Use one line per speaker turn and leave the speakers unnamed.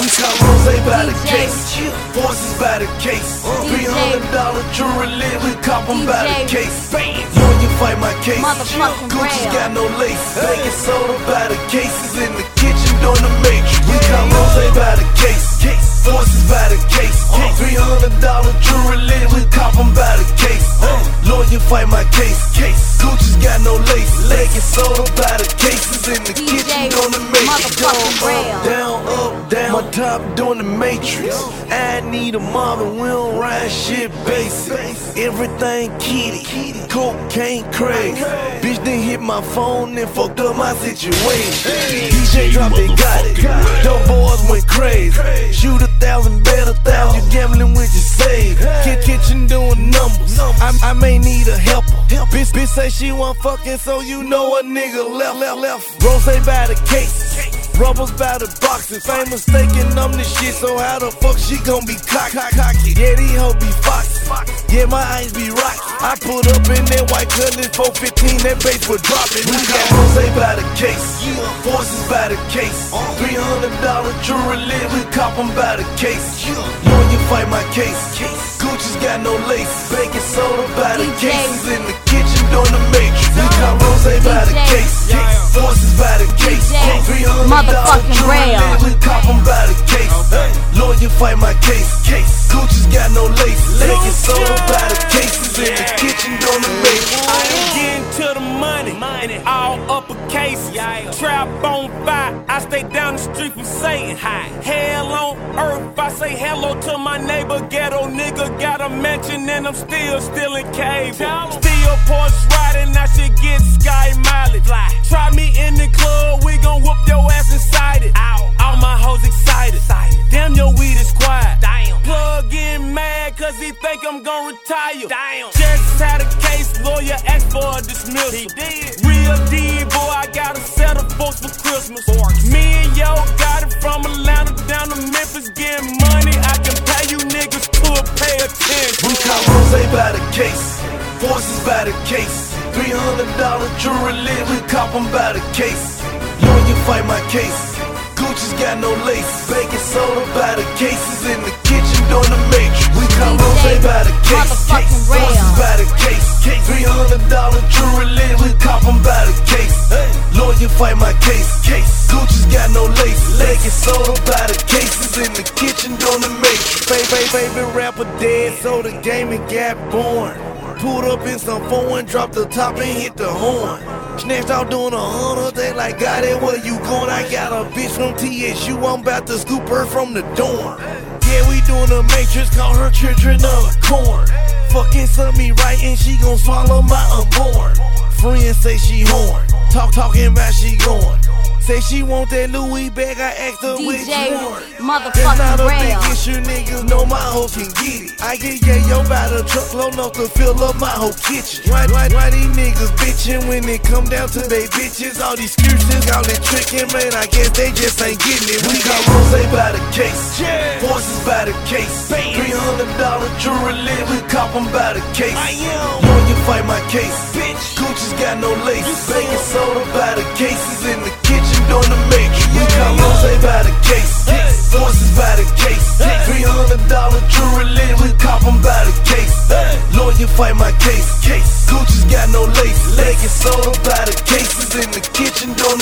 We got rose by the case, forces by the case. Three hundred dollar jewelry lit, we cop 'em by the case. And you fight my case. Gucci's got no lace. Baking soda by the cases in the kitchen doing the matrix. We got rose by the case, forces by the case. Three hundred dollar jewelry lit, we cop 'em by the case. Lawyer fight my case. Gucci's got no lace. Baking soda by the cases in the kitchen doing the matrix. Go uh, down, up, down. My top doing the matrix. I need a mother, we don't ride shit basic. Everything kitty, cocaine crazy. Bitch then hit my phone and fucked up my situation. DJ dropped it, got it. Dope boys went crazy. Shoot a thousand, bet a thousand. You gambling with your save. Kid kitchen doing numbers. I, I may need a helper. Bitch, bitch say she want fucking, so you know a nigga left, left, left. Rose by the case. Rubbers by the boxes, ain't mistaken, I'm the shit, so how the fuck she gon' be cock, cock, cocky? Yeah, these hoes be foxy, yeah, my eyes be rocky. I put up in that white cutlass 415, that bass was dropping. We got Rose by the case, forces by the case. $300 jewelry lit, we cop 'em by the case. Know you fight my case. Gucci's got no lace, baking soda by the cases in the Motherfucking jewelry real. lit, we cop 'em by the case. Lawyer fight my case. Gucci's got no lace. Baking soda by the cases in the kitchen doing the matrix.
I ain't getting to the money, money. all uppercase. Trap on fire, I stay down the street from Satan. Hi. Hell on earth, I say hello to my neighbor. Ghetto nigga got a mansion and I'm still stealing cable. Still Porsche riding, I should get sky mileage. Try me in the club, we gon' whoop your ass inside it. All my hoes excited. Damn, your weed is quiet. Plug in mad cause he think I'm gon' retire.
Damn.
Just had a case, lawyer asked for a dismissal. He did. Real D boy, I gotta settle folks for Christmas. Me and yo got it from Atlanta down to Memphis, getting money. I can pay you niggas to pay attention. We caught
Rose by the case, forces by the case. $300 jewelry lit, we cop 'em by the case. Lawyer fight my case. Gucci's got no lace, baking soda by the cases in the kitchen doing the matrix. We caught DJ. Rose by the case, Motherfucking real. forces by the case. $300 jewelry lit, we cop 'em by the case. Hey. Lawyer fight my case. Case. Gucci's got no lace, baking soda by the cases in the kitchen doing the matrix. Favorite, favorite rapper dead, so the gaming got born. Pulled up in some foreign, dropped the top and hit the horn. Snatched out doing a hundred, they like, got it, where you going? I got a bitch from TSU, I'm about to scoop her from the dorm. Yeah, we doing the matrix, call her children of corn. Fucking son me right and she gon' swallow my unborn. Friends say she horn, talk talking about she going. Say she want that Louis bag, I asked her which DJ one. That's
motherfucking not a big real.
issue, niggas know my hoe can get it. I get yeah, yo, by the truckload enough to fill up my whole kitchen. Why, why, why these niggas bitching when it come down to they bitches? All these excuses, all that tricking, man, I guess they just ain't getting it. We got Rose by the case, forces by the case. $300 jewelry lit, we cop 'em by the case. I am. you fight my case, bitch. Gucci's got no lace, baking soda by the cases in the kitchen on the matrix. We got Rose by the case, forces by the case. Three hundred dollar jewelry lid, we cop 'em by the case. Lawyer fight my case, Gucci's got no lace. Leg and soda by the cases in the kitchen, don't